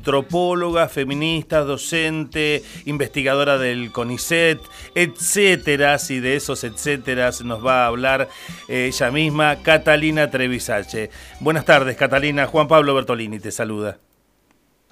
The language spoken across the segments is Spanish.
antropóloga, feminista, docente, investigadora del CONICET, etcétera, y de esos etcétera nos va a hablar eh, ella misma, Catalina Trevisache. Buenas tardes, Catalina. Juan Pablo Bertolini te saluda.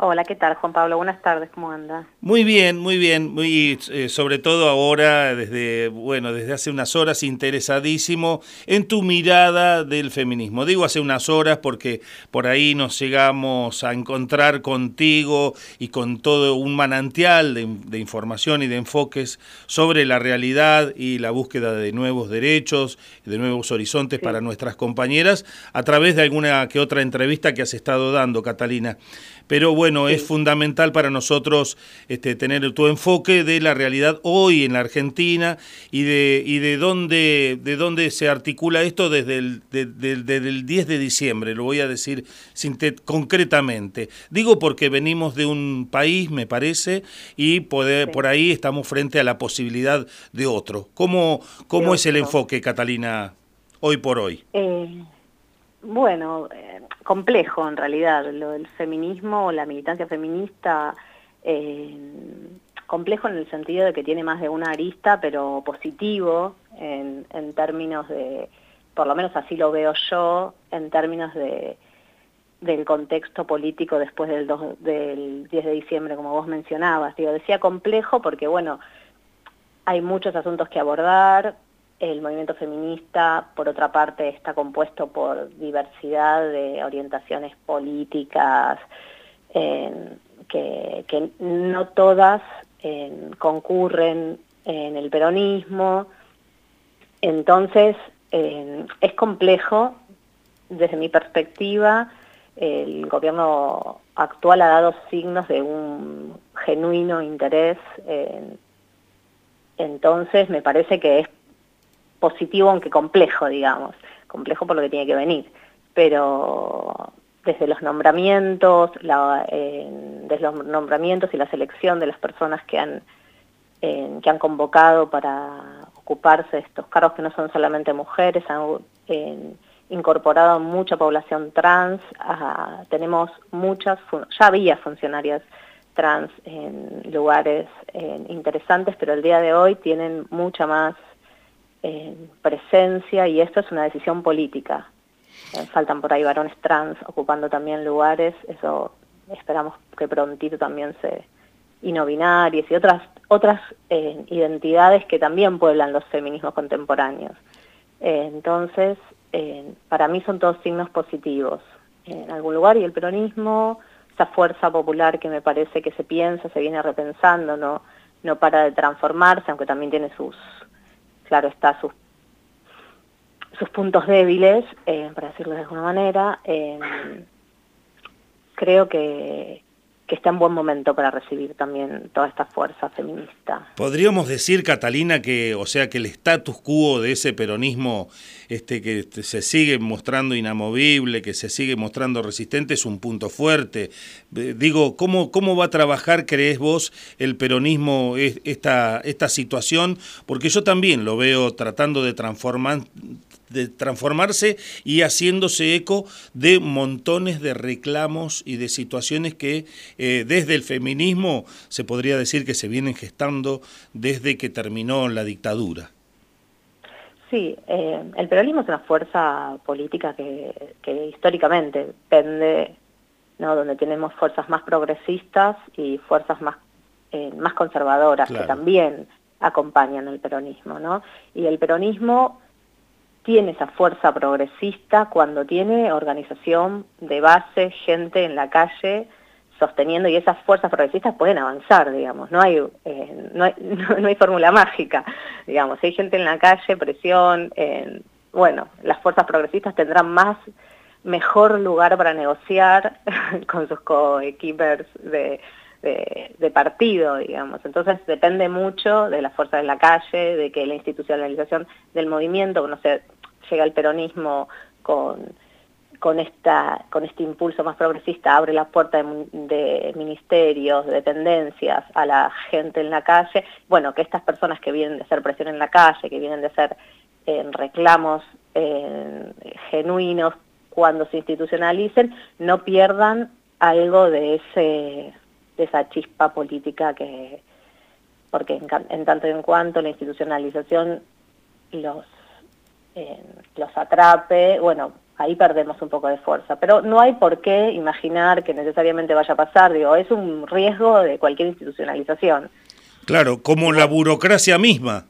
Hola, ¿qué tal Juan Pablo? Buenas tardes, ¿cómo anda? Muy bien, muy bien, muy eh, sobre todo ahora desde bueno, desde hace unas horas interesadísimo en tu mirada del feminismo. Digo hace unas horas porque por ahí nos llegamos a encontrar contigo y con todo un manantial de, información y de enfoques sobre la realidad y la búsqueda de nuevos derechos, de nuevos horizontes para nuestras compañeras a través de alguna que otra entrevista que has estado dando, Catalina pero bueno, es fundamental para nosotros este, tener tu enfoque de la realidad hoy en la Argentina y de, y de, dónde, de dónde se articula esto desde el, el 10 de diciembre, lo voy a decir concretamente. Digo porque venimos de un país, me parece, y poder, por ahí estamos frente a la posibilidad de otro. ¿Cómo, cómo es el enfoque, Catalina, hoy por hoy? Eh, bueno, eh, complejo en realidad, lo del feminismo la militancia feminista, eh, complejo en el sentido de que tiene más de una arista, pero positivo en, términos de, por lo menos así lo veo yo, en términos de del contexto político después del, del 10 de diciembre, como vos mencionabas. Digo, decía complejo porque, bueno, hay muchos asuntos que abordar, el movimiento feminista, por otra parte, está compuesto por diversidad de orientaciones políticas, que, no todas concurren en el peronismo. Entonces, es complejo, desde mi perspectiva, el gobierno actual ha dado signos de un genuino interés. entonces, me parece que es positivo aunque complejo, digamos, complejo por lo que tiene que venir, pero desde los nombramientos, desde los nombramientos y la selección de las personas que han, que han convocado para ocuparse de estos cargos que no son solamente mujeres, han incorporado mucha población trans, tenemos muchas, ya había funcionarias trans en lugares interesantes, pero el día de hoy tienen mucha más presencia y esto es una decisión política. Eh, faltan por ahí varones trans ocupando también lugares, eso esperamos que prontito también se... y no binarias y otras, otras eh, identidades que también pueblan los feminismos contemporáneos. Eh, entonces, para mí son todos signos positivos en algún lugar y el peronismo, esa fuerza popular que me parece que se piensa, se viene repensando, no, no para de transformarse, aunque también tiene sus, claro está, sus, sus puntos débiles, eh, para decirlo de alguna manera, eh, creo que, que está en buen momento para recibir también toda esta fuerza feminista. Podríamos decir, Catalina, que, o sea, que el status quo de ese peronismo este, que se sigue mostrando inamovible, que se sigue mostrando resistente, es un punto fuerte. Eh, digo, ¿cómo, cómo va a trabajar, crees vos, el peronismo esta, esta situación? Porque yo también lo veo tratando de transformar de transformarse y haciéndose eco de montones de reclamos y de situaciones que eh, desde el feminismo se podría decir que se vienen gestando desde que terminó la dictadura. Sí, eh, el peronismo es una fuerza política que, históricamente pende, ¿no? donde tenemos fuerzas más progresistas y fuerzas más, eh, más conservadoras que también acompañan el peronismo. ¿no? Y el peronismo tiene esa fuerza progresista cuando tiene organización de base, gente en la calle sosteniendo y esas fuerzas progresistas pueden avanzar, digamos, no hay, eh, no hay, fórmula mágica, digamos, hay gente en la calle, presión, bueno, las fuerzas progresistas tendrán más, mejor lugar para negociar con sus co-equippers de, de, partido, digamos. Entonces depende mucho de la fuerza de la calle, de que la institucionalización del movimiento, no sé, llega el peronismo con, con, esta, con este impulso más progresista, abre la puerta de, ministerios, de dependencias a la gente en la calle, bueno, que estas personas que vienen de hacer presión en la calle, que vienen de hacer eh, reclamos eh, genuinos cuando se institucionalicen, no pierdan algo de ese de esa chispa política que porque en, tanto en cuanto la institucionalización los eh, los atrape, bueno, ahí perdemos un poco de fuerza. Pero no hay por qué imaginar que necesariamente vaya a pasar, digo, es un riesgo de cualquier institucionalización. Claro, como la burocracia misma.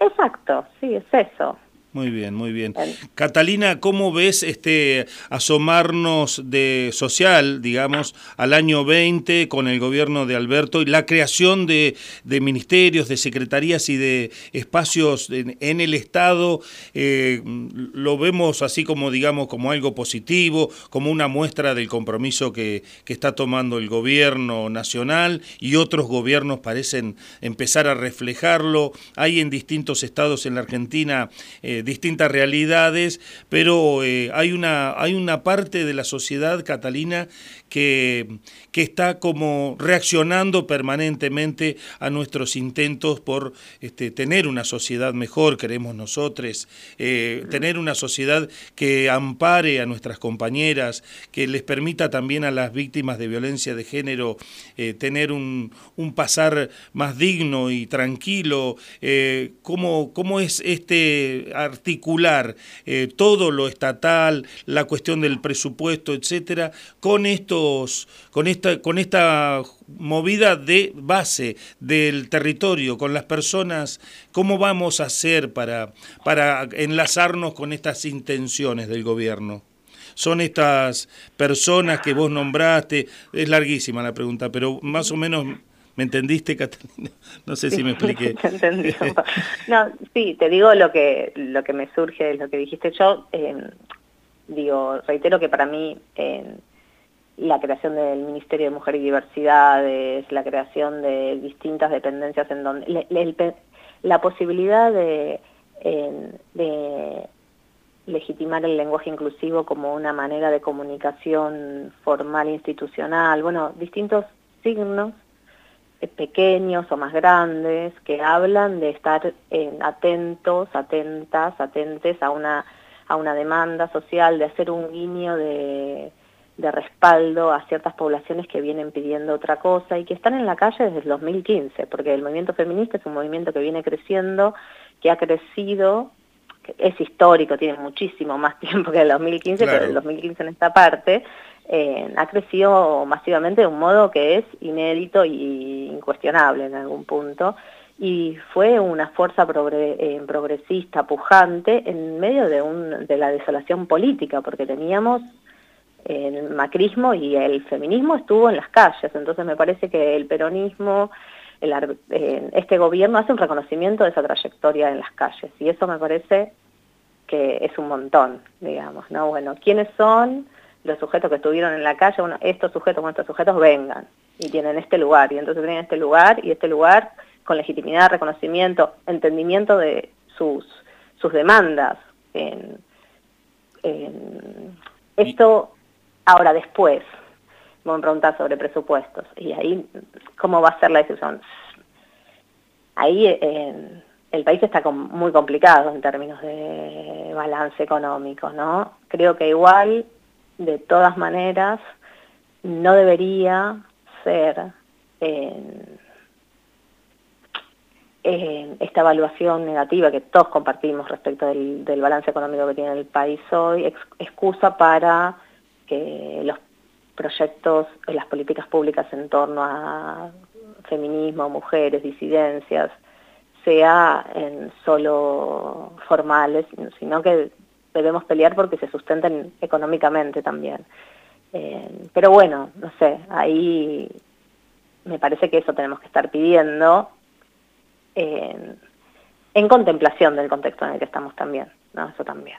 Exacto, sí, es eso. Muy bien, muy bien. Catalina, ¿cómo ves este asomarnos de social, digamos, al año 20 con el gobierno de Alberto y la creación de, ministerios, de secretarías y de espacios en, el Estado? Eh, lo vemos así como, digamos, como algo positivo, como una muestra del compromiso que, que está tomando el gobierno nacional y otros gobiernos parecen empezar a reflejarlo. Hay en distintos estados en la Argentina eh, distintas realidades, pero eh, hay, una, hay una parte de la sociedad catalina que, que está como reaccionando permanentemente a nuestros intentos por este, tener una sociedad mejor, queremos nosotros, eh, tener una sociedad que ampare a nuestras compañeras, que les permita también a las víctimas de violencia de género eh, tener un, un, pasar más digno y tranquilo. Eh, ¿cómo, ¿Cómo es este articular todo lo estatal, la cuestión del presupuesto, etcétera, con esto con esta, con esta movida de base del territorio, con las personas, ¿cómo vamos a hacer para, para enlazarnos con estas intenciones del gobierno? son estas personas que vos nombraste? Es larguísima la pregunta, pero más o menos ¿me entendiste, Catalina? No sé si me expliqué. Entendí. No, sí, te digo lo que, lo que me surge de lo que dijiste yo. Eh, digo, reitero que para mí eh, la creación del Ministerio de Mujer y Diversidades, la creación de distintas dependencias en donde la posibilidad de, legitimar el lenguaje inclusivo como una manera de comunicación formal institucional, bueno, distintos signos eh, pequeños o más grandes que hablan de estar atentos, atentas, atentes a una, a una demanda social, de hacer un guiño de de respaldo a ciertas poblaciones que vienen pidiendo otra cosa y que están en la calle desde el 2015, porque el movimiento feminista es un movimiento que viene creciendo, que ha crecido, que es histórico, tiene muchísimo más tiempo que el 2015, pero el 2015 en esta parte, eh, ha crecido masivamente de un modo que es inédito y incuestionable en algún punto, y fue una fuerza eh, progresista, pujante, en medio de, un, de la desolación política, porque teníamos el macrismo y el feminismo estuvo en las calles, entonces me parece que el peronismo, eh, este gobierno hace un reconocimiento de esa trayectoria en las calles y eso me parece que es un montón, digamos, ¿no? Bueno, ¿quiénes son los sujetos que estuvieron en la calle? Bueno, estos sujetos, bueno, estos sujetos vengan y tienen este lugar y entonces tienen este lugar y este lugar con legitimidad, reconocimiento, entendimiento de sus, sus demandas. En, esto Ahora, después, me a preguntar sobre presupuestos. Y ahí, ¿cómo va a ser la decisión? Ahí eh, el país está muy complicado en términos de balance económico, ¿no? Creo que igual, de todas maneras, no debería ser esta evaluación negativa que todos compartimos respecto del balance económico que tiene el país hoy, excusa para que los proyectos, las políticas públicas en torno a feminismo, mujeres, disidencias, sea solo formales, sino que debemos pelear porque se sustenten económicamente también. Eh, pero bueno, no sé, ahí me parece que eso tenemos que estar pidiendo en contemplación del contexto en el que estamos también, ¿no? Eso también.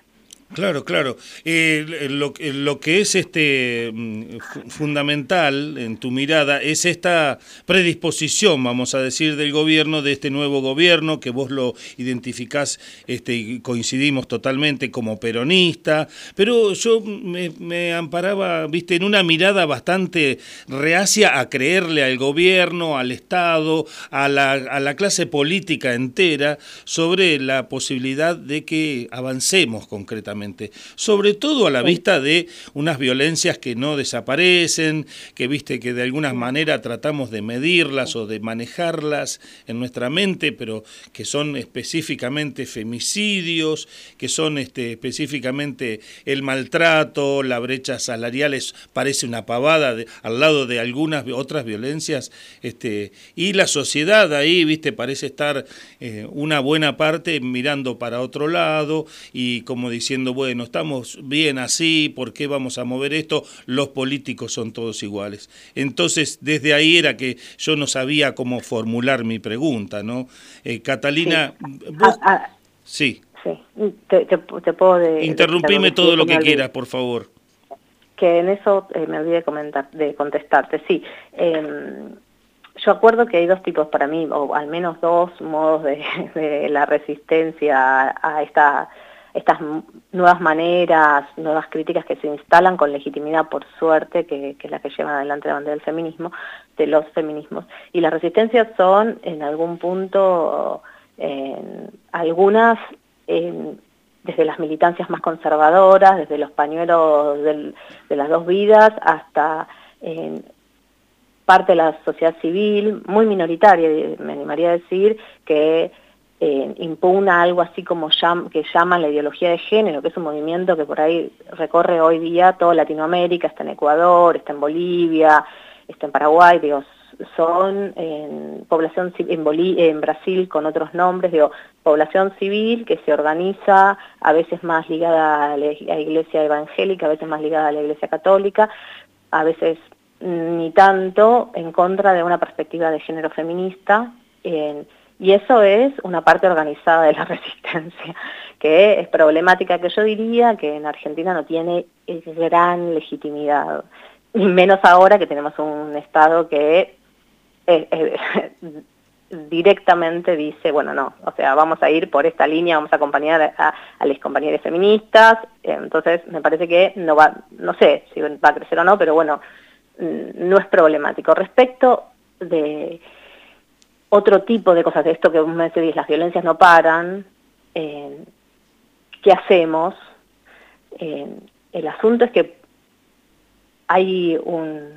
Claro, claro. Eh, lo, lo, que es este mm, fundamental en tu mirada es esta predisposición, vamos a decir, del gobierno, de este nuevo gobierno, que vos lo identificás este, y coincidimos totalmente como peronista, pero yo me, me, amparaba, viste, en una mirada bastante reacia a creerle al gobierno, al Estado, a la, a la clase política entera sobre la posibilidad de que avancemos concretamente sobre todo a la vista de unas violencias que no desaparecen, que viste que de alguna manera tratamos de medirlas o de manejarlas en nuestra mente, pero que son específicamente femicidios, que son este, específicamente el maltrato, la brecha salarial parece una pavada al lado de algunas otras violencias, este, y la sociedad ahí, viste, parece estar eh, una buena parte mirando para otro lado y como diciendo, bueno, estamos bien así, ¿por qué vamos a mover esto? Los políticos son todos iguales. Entonces, desde ahí era que yo no sabía cómo formular mi pregunta, ¿no? Eh, Catalina, vos... Ah, ah, sí. Sí, te, puedo... Interrumpime todo lo que quieras, por favor. Que en eso eh, me olvidé de, comentar, de contestarte, sí. Em, yo acuerdo que hay dos tipos para mí, o al menos dos modos de, la resistencia a esta, estas nuevas maneras, nuevas críticas que se instalan con legitimidad, por suerte, que, es la que llevan adelante la bandera del feminismo, de los feminismos. Y las resistencias son, en algún punto, algunas desde las militancias más conservadoras, desde los pañuelos de las dos vidas, hasta parte de la sociedad civil, muy minoritaria, me animaría a decir, que eh, impugna algo así como que llama la ideología de género, que es un movimiento que por ahí recorre hoy día toda Latinoamérica, está en Ecuador, está en Bolivia, está en Paraguay, digo, son en población en, en Brasil con otros nombres, digo, población civil que se organiza a veces más ligada a la iglesia evangélica, a veces más ligada a la iglesia católica, a veces ni tanto en contra de una perspectiva de género feminista, y eso es una parte organizada de la resistencia, que es problemática que yo diría que en Argentina no tiene gran legitimidad, y menos ahora que tenemos un Estado que eh, eh, directamente dice, bueno, no, o sea, vamos a ir por esta línea, vamos a acompañar a, a las compañeras feministas, entonces me parece que no va, no sé si va a crecer o no, pero bueno, no es problemático. Respecto de otro tipo de cosas, esto que me decís, las violencias no paran, eh, ¿qué hacemos? Eh, el asunto es que hay un,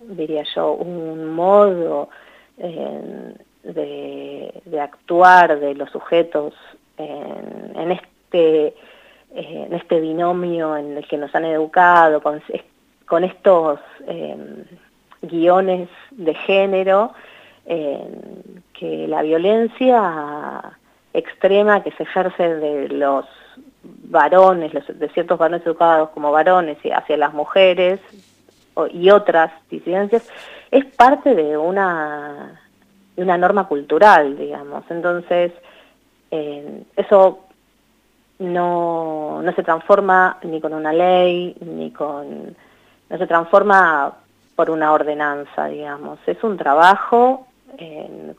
diría yo, un modo eh, de, actuar de los sujetos en, este en este binomio en el que nos han educado, con con estos guiones de género, que la violencia extrema que se ejerce de los varones, de ciertos varones educados como varones hacia las mujeres y otras disidencias, es parte de una, de una norma cultural, digamos. Entonces, em, eso no, no se transforma ni con una ley, ni con no se transforma por una ordenanza, digamos. Es un trabajo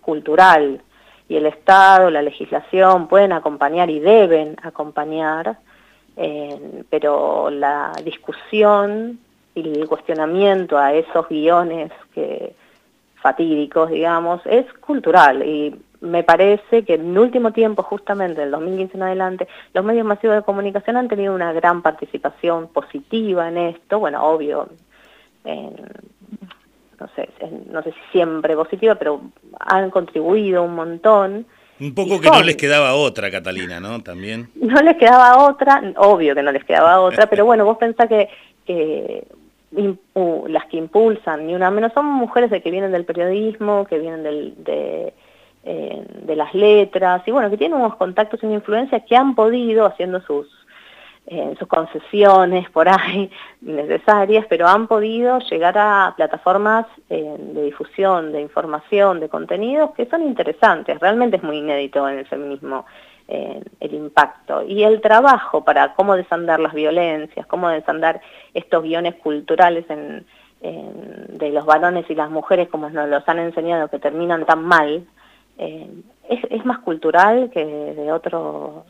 cultural y el Estado, la legislación pueden acompañar y deben acompañar, pero la discusión y el cuestionamiento a esos guiones que fatídicos, digamos, es cultural. Y me parece que en último tiempo, justamente del 2015 en adelante, los medios masivos de comunicación han tenido una gran participación positiva en esto, bueno, obvio, no sé, no sé si siempre positiva, pero han contribuido un montón. Un poco que no les quedaba otra, Catalina, ¿no? También. No les quedaba otra, obvio que no les quedaba otra, pero bueno, vos pensás que, que las que impulsan, ni una menos, son mujeres de que vienen del periodismo, que vienen del, de eh, de las letras, y bueno, que tienen unos contactos y una influencia que han podido, haciendo sus, eh, sus concesiones por ahí necesarias, pero han podido llegar a plataformas eh, de difusión, de información, de contenidos que son interesantes, realmente es muy inédito en el feminismo el impacto. Y el trabajo para cómo desandar las violencias, cómo desandar estos guiones culturales de los varones y las mujeres como nos los han enseñado que terminan tan mal, eh, es, más cultural que de otro...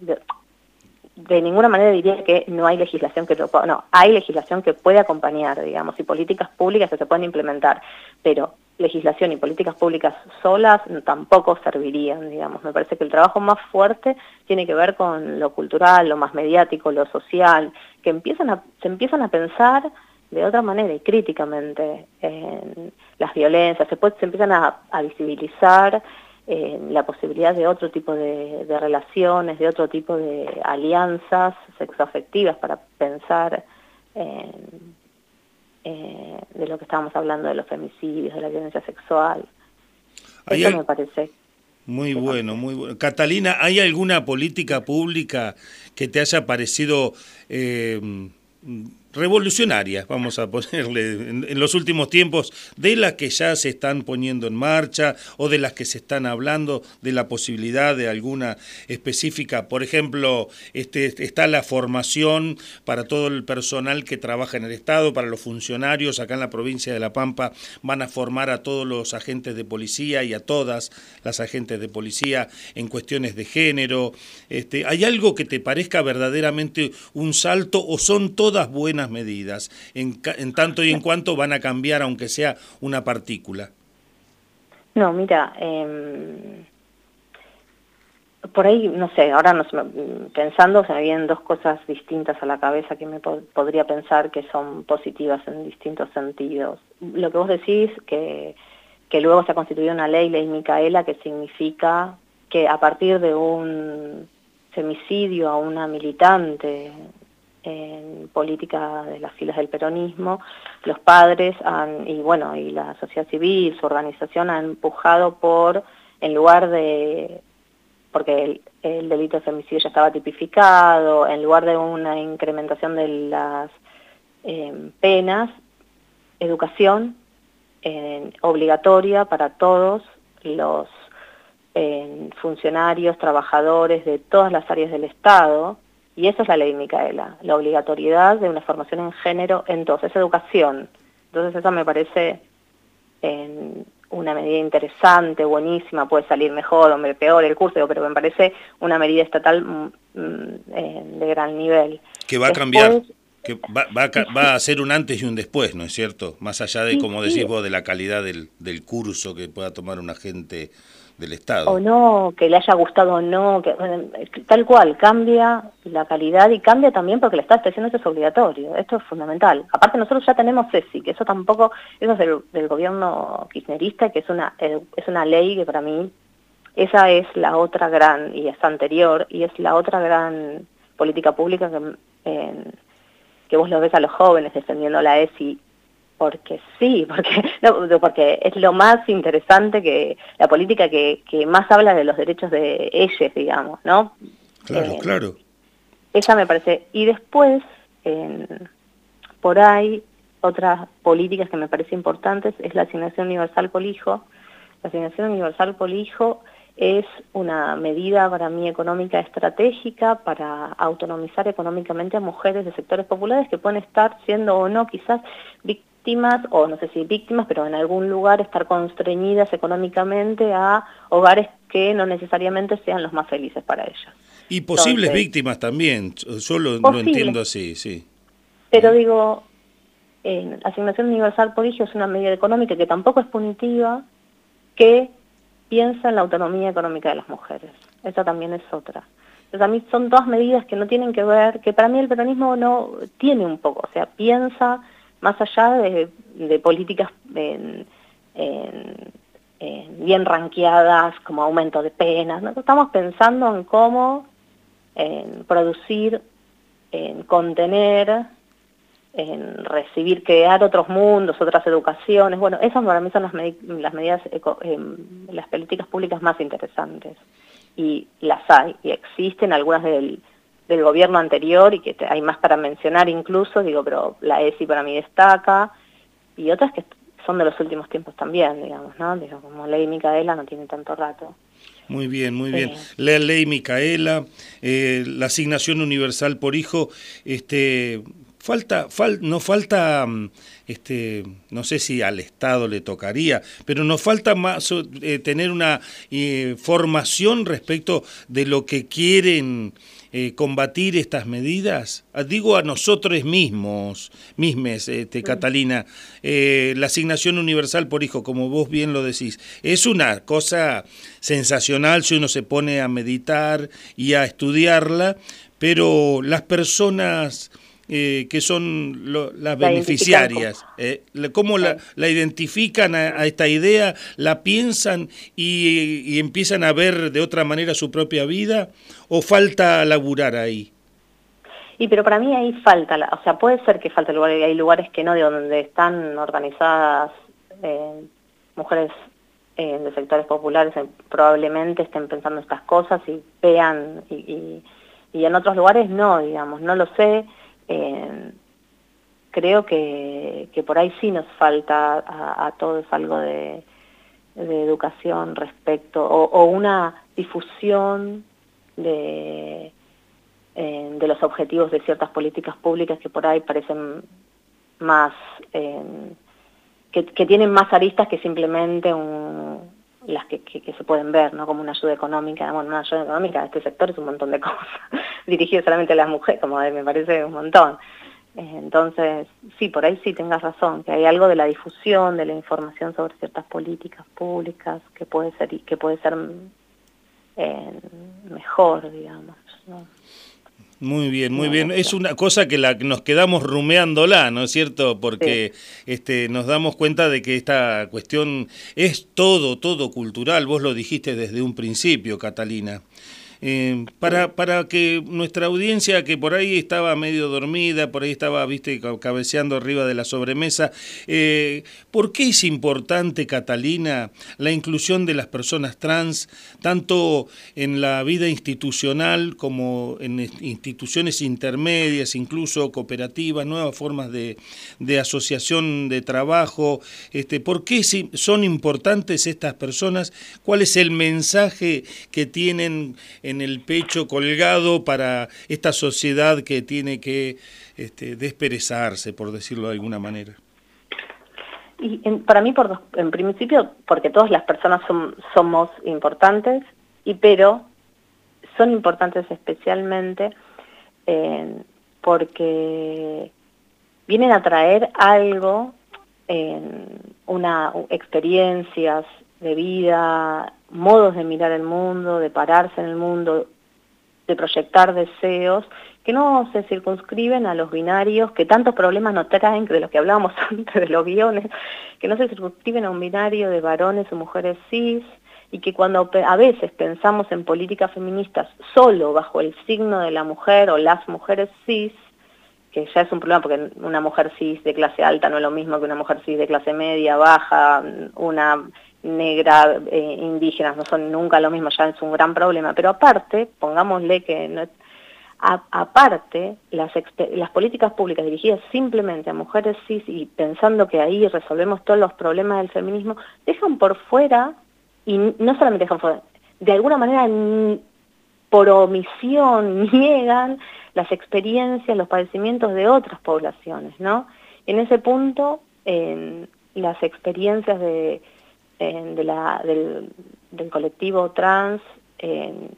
ninguna manera diría que no hay legislación que lo no, hay legislación que puede acompañar, digamos, y políticas públicas que se pueden implementar, pero legislación y políticas públicas solas tampoco servirían, digamos. Me parece que el trabajo más fuerte tiene que ver con lo cultural, lo más mediático, lo social, que empiezan a, se empiezan a pensar de otra manera y críticamente en las violencias, se empiezan a, visibilizar la posibilidad de otro tipo de, de, relaciones, de otro tipo de alianzas sexoafectivas para pensar en eh, de lo que estábamos hablando de los femicidios, de la violencia sexual. Eso me parece. Muy bueno, muy bueno. Catalina, ¿hay alguna política pública que te haya parecido eh, revolucionarias, vamos a ponerle, en, los últimos tiempos, de las que ya se están poniendo en marcha o de las que se están hablando, de la posibilidad de alguna específica. Por ejemplo, este, está la formación para todo el personal que trabaja en el Estado, para los funcionarios acá en la provincia de La Pampa, van a formar a todos los agentes de policía y a todas las agentes de policía en cuestiones de género. Este, ¿Hay algo que te parezca verdaderamente un salto o son todas buenas medidas, en, en tanto y en cuanto van a cambiar, aunque sea una partícula. No, mira, eh, por ahí, no sé, ahora nos, pensando se me vienen dos cosas distintas a la cabeza que me podría pensar que son positivas en distintos sentidos. Lo que vos decís, que, que luego se ha constituido una ley, ley Micaela, que significa que a partir de un femicidio a una militante en política de las filas del peronismo, los padres han, y bueno, y la sociedad civil, su organización ha empujado por, en lugar de, porque el, delito de femicidio ya estaba tipificado, en lugar de una incrementación de las em, penas, educación obligatoria para todos los em, funcionarios, trabajadores de todas las áreas del Estado, y esa es la ley Micaela, la obligatoriedad de una formación en género en esa educación. Entonces eso me parece una medida interesante, buenísima, puede salir mejor o peor el curso, pero me parece una medida estatal mm, mm, de gran nivel. Que va a cambiar, que va, va, a ser un antes y un después, ¿no es cierto? Más allá de, como decís vos, de la calidad del, del curso que pueda tomar una gente del Estado. O no, que le haya gustado o no, que, tal cual, cambia la calidad y cambia también porque el Estado está diciendo esto es obligatorio, esto es fundamental. Aparte nosotros ya tenemos CESI, que eso tampoco, eso es del, gobierno kirchnerista, que es una, es una ley que para mí, esa es la otra gran, y es anterior, y es la otra gran política pública que, que vos lo ves a los jóvenes defendiendo la ESI porque sí, porque, no, porque es lo más interesante que la política que, que, más habla de los derechos de ellos, digamos, ¿no? Claro, eh, claro. Esa me parece. Y después, por ahí, otras políticas que me parecen importantes es la asignación universal por hijo. La asignación universal por hijo es una medida para mí económica estratégica para autonomizar económicamente a mujeres de sectores populares que pueden estar siendo o no quizás víctimas, o no sé si víctimas, pero en algún lugar estar constreñidas económicamente a hogares que no necesariamente sean los más felices para ellas. Y posibles víctimas también, yo lo, entiendo así, sí. Pero digo, eh, asignación universal por hijo es una medida económica que tampoco es punitiva, que piensa en la autonomía económica de las mujeres. Esa también es otra. Entonces a mí son dos medidas que no tienen que ver, que para mí el peronismo no tiene un poco, o sea, piensa más allá de, políticas bien ranqueadas como aumento de penas, estamos pensando en cómo producir, en contener, en recibir, crear otros mundos, otras educaciones. Bueno, esas para mí son las, medidas, em, las políticas públicas más interesantes. Y las hay, y existen algunas del, del gobierno anterior y que hay más para mencionar incluso, digo, pero la ESI para mí destaca, y otras que son de los últimos tiempos también, digamos, ¿no? Digo, como Ley Micaela no tiene tanto rato. Muy bien, muy bien. La ley Micaela, eh, la asignación universal por hijo, este, falta, no falta, mm, este, no sé si al Estado le tocaría, pero nos falta más eh, tener una eh, formación respecto de lo que quieren eh, combatir estas medidas? Ah, digo a nosotros mismos, mismes, este, Catalina, la asignación universal por hijo, como vos bien lo decís, es una cosa sensacional si uno se pone a meditar y a estudiarla, pero las personas eh, que son las beneficiarias, eh, ¿cómo la, identifican a, esta idea, la piensan y, empiezan a ver de otra manera su propia vida o falta laburar ahí? Y pero para mí ahí falta, o sea, puede ser que falte lugar, hay lugares que no, de donde están organizadas eh, mujeres de sectores populares, probablemente estén pensando estas cosas y vean y y en otros lugares no, digamos, no lo sé. Eh, creo que, que, por ahí sí nos falta a, todos algo de, educación respecto, o, una difusión de, eh, de los objetivos de ciertas políticas públicas que por ahí parecen más, eh, que, tienen más aristas que simplemente un, las que, se pueden ver, ¿no? Como una ayuda económica, bueno, una ayuda económica, este sector es un montón de cosas, dirigido solamente a las mujeres, como me parece un montón. Eh, entonces, sí, por ahí sí tengas razón, que hay algo de la difusión, de la información sobre ciertas políticas públicas que puede ser, que puede ser eh, mejor, digamos. ¿no? Muy bien, muy bien. Es una cosa que la nos quedamos rumeándola, ¿no es cierto? Porque este, nos damos cuenta de que esta cuestión es todo, todo cultural. Vos lo dijiste desde un principio, Catalina. Eh, para, para que nuestra audiencia, que por ahí estaba medio dormida, por ahí estaba, viste, cabeceando arriba de la sobremesa, eh, ¿por qué es importante, Catalina, la inclusión de las personas trans, tanto en la vida institucional como en instituciones intermedias, incluso cooperativas, nuevas formas de, de asociación de trabajo? Este, ¿Por qué son importantes estas personas? ¿Cuál es el mensaje que tienen? en el pecho colgado para esta sociedad que tiene que este, desperezarse, por decirlo de alguna manera? Y para mí, por en principio, porque todas las personas somos importantes, y pero son importantes especialmente eh, porque vienen a traer algo, una experiencias de vida, modos de mirar el mundo, de pararse en el mundo, de proyectar deseos, que no se circunscriben a los binarios, que tantos problemas nos traen, de los que hablábamos antes de los guiones, que no se circunscriben a un binario de varones o mujeres cis, y que cuando a veces pensamos en políticas feministas solo bajo el signo de la mujer o las mujeres cis, que ya es un problema porque una mujer cis de clase alta no es lo mismo que una mujer cis de clase media, baja, una negra, eh, indígenas, no son nunca lo mismo, ya es un gran problema. Pero aparte, pongámosle que no, aparte, las, las políticas públicas dirigidas simplemente a mujeres cis y pensando que ahí resolvemos todos los problemas del feminismo, dejan por fuera, y no solamente dejan fuera, de alguna manera por omisión niegan las experiencias, los padecimientos de otras poblaciones, ¿no? En ese punto, las experiencias de del, colectivo trans eh,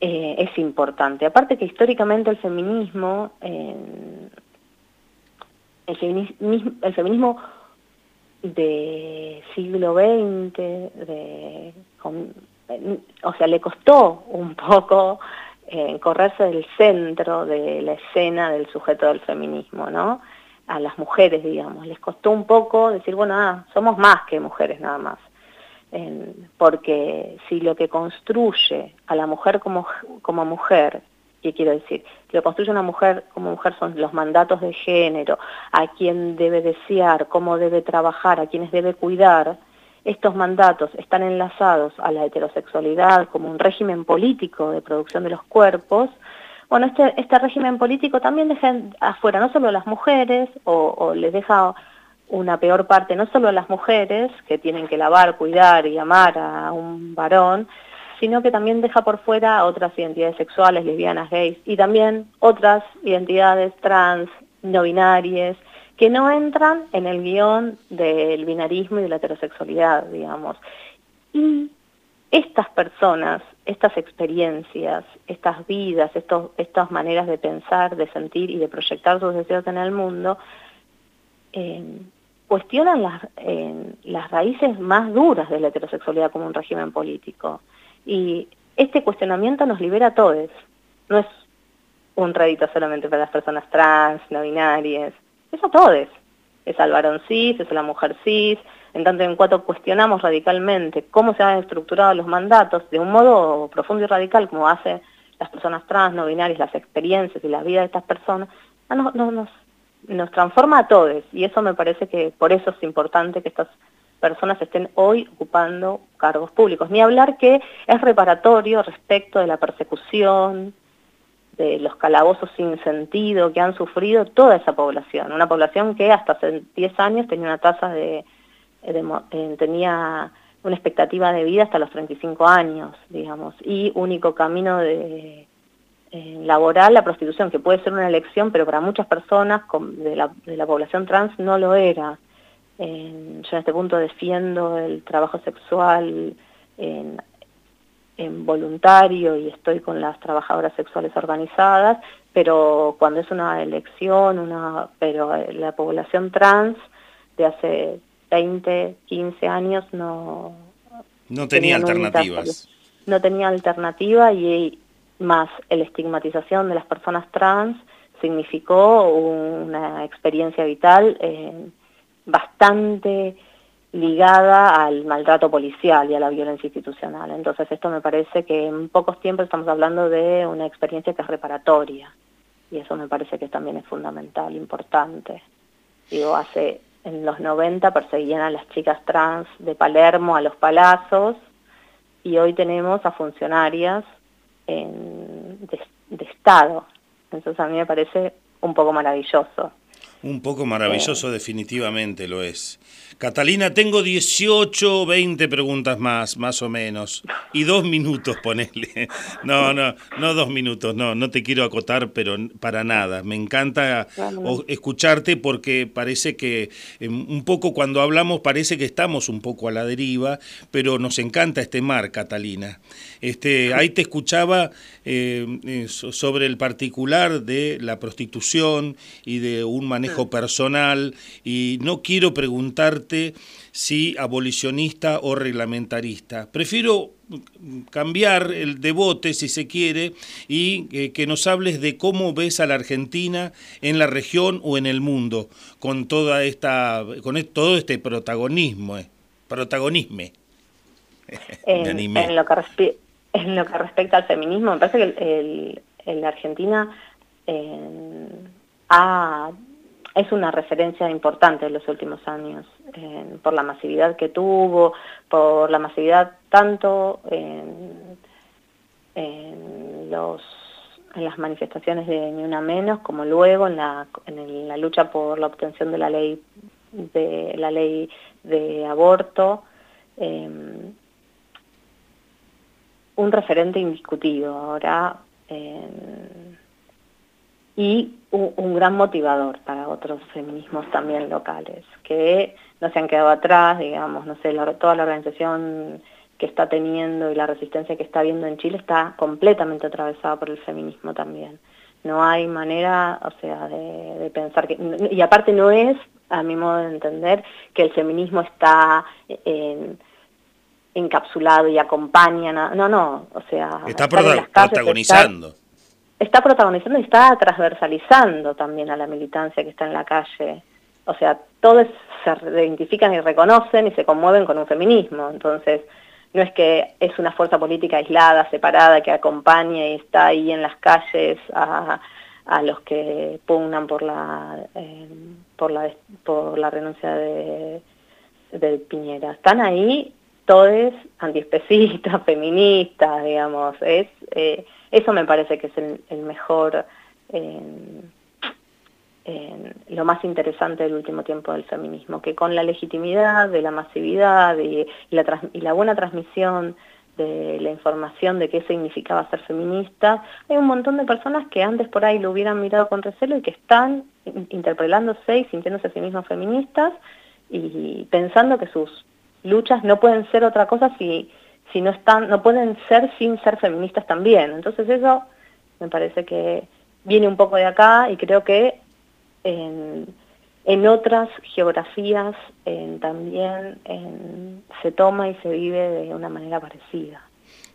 es importante. Aparte que históricamente el feminismo, el, feminismo el de siglo XX, o sea, le costó un poco eh, correrse del centro de la escena del sujeto del feminismo, ¿no? A las mujeres, digamos. Les costó un poco decir, bueno, ah, somos más que mujeres nada más. porque si lo que construye a la mujer como, como mujer, ¿qué quiero decir? Lo que construye una mujer como mujer son los mandatos de género, a quién debe desear, cómo debe trabajar, a quienes debe cuidar, estos mandatos están enlazados a la heterosexualidad como un régimen político de producción de los cuerpos, bueno, este, este régimen político también deja afuera no solo a las mujeres, o, les deja una peor parte no solo a las mujeres, que tienen que lavar, cuidar y amar a un varón, sino que también deja por fuera otras identidades sexuales, lesbianas, gays, y también otras identidades trans, no binarias, que no entran en el guion del binarismo y de la heterosexualidad, digamos. Y estas personas, estas experiencias, estas vidas, estos, estas maneras de pensar, de sentir y de proyectar sus deseos en el mundo, eh, cuestionan las, las raíces más duras de la heterosexualidad como un régimen político. Y este cuestionamiento nos libera a todos. No es un rédito solamente para las personas trans, no binarias, es a todos. Es al varón cis, es a la mujer cis, en tanto en cuanto cuestionamos radicalmente cómo se han estructurado los mandatos de un modo profundo y radical como hace las personas trans, no binarias, las experiencias y la vida de estas personas, no, nos nos transforma a todos y eso me parece que por eso es importante que estas personas estén hoy ocupando cargos públicos. Ni hablar que es reparatorio respecto de la persecución, de los calabozos sin sentido que han sufrido toda esa población. Una población que hasta hace 10 años tenía una tasa de, tenía una expectativa de vida hasta los 35 años, digamos, y único camino de eh, laboral la prostitución, que puede ser una elección, pero para muchas personas de la, población trans no lo era. yo en este punto defiendo el trabajo sexual en, voluntario y estoy con las trabajadoras sexuales organizadas, pero cuando es una elección, una, pero la población trans de hace 20, 15 años no... No tenía, alternativas. No tenía alternativa y, más la estigmatización de las personas trans significó una experiencia vital eh, bastante ligada al maltrato policial y a la violencia institucional. Entonces esto me parece que en pocos tiempos estamos hablando de una experiencia que es reparatoria y eso me parece que también es fundamental, importante. Digo, hace en los 90 perseguían a las chicas trans de Palermo a los palazos y hoy tenemos a funcionarias de, Estado. Entonces a mí me parece un poco maravilloso. Un poco maravilloso, definitivamente lo es. Catalina, tengo 18, 20 preguntas más, más o menos. Y dos minutos, ponele. No, no, no dos minutos, no, no te quiero acotar, pero para nada. Me encanta escucharte porque parece que em, un poco cuando hablamos parece que estamos un poco a la deriva, pero nos encanta este mar, Catalina. Este, ahí te escuchaba em, eh, sobre el particular de la prostitución y de un manejo personal y no quiero preguntarte si abolicionista o reglamentarista. Prefiero cambiar el debote, si se quiere, y eh, que nos hables de cómo ves a la Argentina en la región o en el mundo, con toda esta, con todo este protagonismo, eh, protagonisme. En, lo que en, lo que respecta al feminismo, me parece que el, la Argentina eh, ha es una referencia importante en los últimos años, por la masividad que tuvo, por la masividad tanto en, las manifestaciones de Ni Una Menos, como luego en la, en la lucha por la obtención de la ley de, la ley de aborto, em, un referente indiscutido. Ahora, y un, gran motivador para otros feminismos también locales, que no se han quedado atrás, digamos, no sé, toda la organización que está teniendo y la resistencia que está habiendo en Chile está completamente atravesada por el feminismo también. No hay manera, o sea, de, pensar que... Y aparte no es, a mi modo de entender, que el feminismo está encapsulado y acompaña, no, no, o sea... Está protagonizando está protagonizando y está transversalizando también a la militancia que está en la calle. O sea, todos se identifican y reconocen y se conmueven con un feminismo. Entonces, no es que es una fuerza política aislada, separada, que acompaña y está ahí en las calles a, los que pugnan por la, eh, por la, por la renuncia de, de Piñera. Están ahí todos antiespecistas, feministas, digamos. Es... Eh, eso me parece que es el, mejor, lo más interesante del último tiempo del feminismo, que con la legitimidad de la masividad y, la, buena transmisión de la información de qué significaba ser feminista. Hay un montón de personas que antes por ahí lo hubieran mirado con recelo y que están interpelándose y sintiéndose a sí mismas feministas y pensando que sus luchas no pueden ser otra cosa si, si no están, no pueden ser sin ser feministas también. Entonces eso me parece que viene un poco de acá y creo que en, en otras geografías también se toma y se vive de una manera parecida.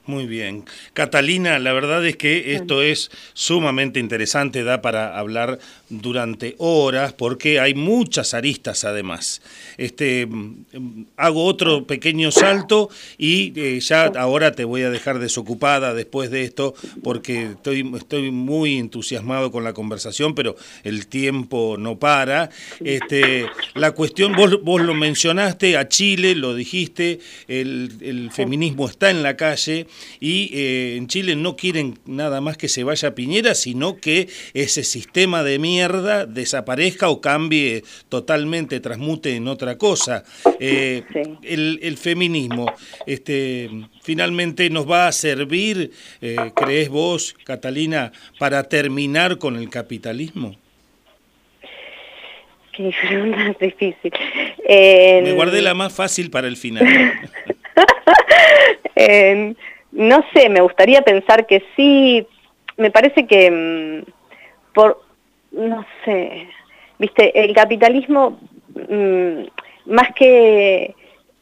Muy bien. Catalina, la verdad es que esto es sumamente interesante, da para hablar durante horas, porque hay muchas aristas además. Este, mm, hago otro pequeño salto y eh, ya ahora te voy a dejar desocupada después de esto, porque estoy, estoy muy entusiasmado con la conversación, pero el tiempo no para. Este, la cuestión, vos, vos lo mencionaste, a Chile, lo dijiste, el, el feminismo está en la calle y eh, en Chile no quieren nada más que se vaya Piñera, sino que ese sistema de mierda desaparezca o cambie totalmente, transmute en otra cosa. Eh, el, feminismo, este, finalmente nos va a servir, eh, crees vos, Catalina, para terminar con el capitalismo? Qué pregunta difícil. Me guardé la más fácil para el final. No sé, me gustaría pensar que sí, me parece que mm, por, no sé, viste, el capitalismo, mm, más que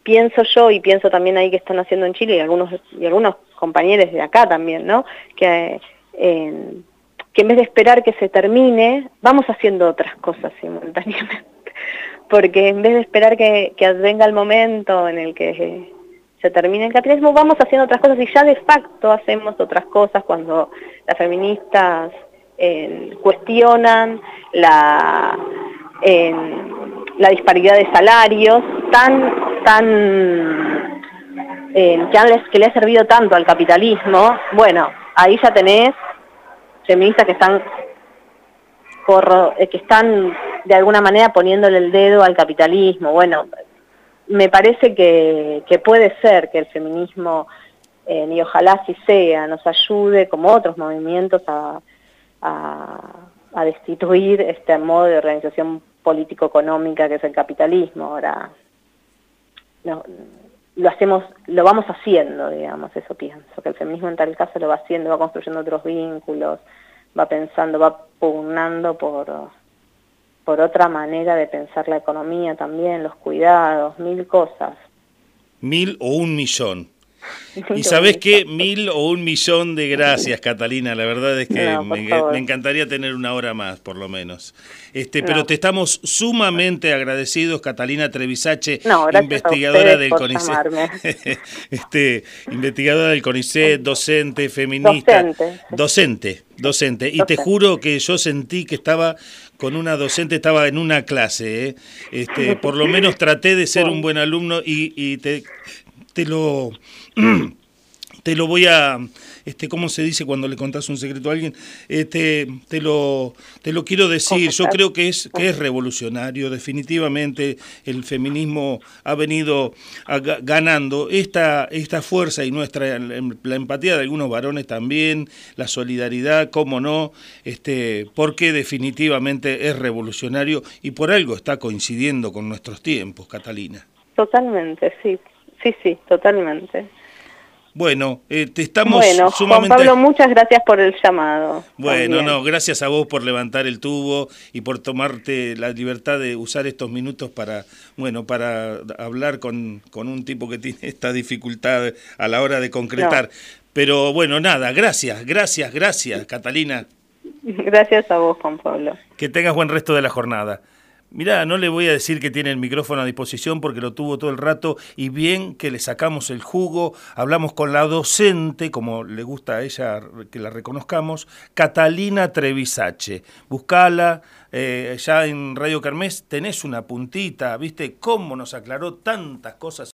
pienso yo y pienso también ahí que están haciendo en Chile y algunos, y algunos compañeros de acá también, ¿no? Que, que en vez de esperar que se termine, vamos haciendo otras cosas simultáneamente. Porque en vez de esperar que, que venga el momento en el que se termina el capitalismo, vamos haciendo otras cosas y ya de facto hacemos otras cosas cuando las feministas eh, cuestionan la, la disparidad de salarios tan, tan eh, que, que le ha servido tanto al capitalismo, bueno, ahí ya tenés feministas que están eh, que están de alguna manera poniéndole el dedo al capitalismo. Bueno, me parece que, puede ser que el feminismo, eh, y ojalá así sea, nos ayude como otros movimientos a, destituir este modo de organización político-económica que es el capitalismo. Ahora, lo hacemos, lo vamos haciendo, digamos, eso pienso, que el feminismo en tal caso lo va haciendo, va construyendo otros vínculos, va pensando, va pugnando por por otra manera de pensar la economía también, los cuidados, mil cosas. Mil o un millón. Y sabes qué, mil o un millón de gracias, Catalina. La verdad es que me, encantaría tener una hora más, por lo menos. Este, pero te estamos sumamente agradecidos, Catalina Trevisache, investigadora del CONICET. este, investigadora del CONICET, docente, feminista. Docente. Docente, docente. Y te juro que yo sentí que estaba con una docente, estaba en una clase. ¿eh? Este, por lo menos traté de ser un buen alumno y, y te, te lo te lo voy a, este, ¿cómo se dice cuando le contás un secreto a alguien? Este, te lo, te lo quiero decir. Yo creo que es, que es revolucionario. Definitivamente el feminismo ha venido ganando esta, esta fuerza y nuestra la empatía de algunos varones también, la solidaridad, cómo no, este, porque definitivamente es revolucionario y por algo está coincidiendo con nuestros tiempos, Catalina. Totalmente, sí. Sí, sí, totalmente. Bueno, eh, te estamos bueno, Juan Pablo, muchas gracias por el llamado. Bueno, no, gracias a vos por levantar el tubo y por tomarte la libertad de usar estos minutos para, bueno, para hablar con, con un tipo que tiene esta dificultad a la hora de concretar. Pero bueno, nada, gracias, gracias, gracias, Catalina. Gracias a vos, Juan Pablo. Que tengas buen resto de la jornada. Mirá, no le voy a decir que tiene el micrófono a disposición porque lo tuvo todo el rato y bien que le sacamos el jugo, hablamos con la docente, como le gusta a ella que la reconozcamos, Catalina Trevisache. Buscala, eh, ya en Radio Carmes tenés una puntita, ¿viste? Cómo nos aclaró tantas cosas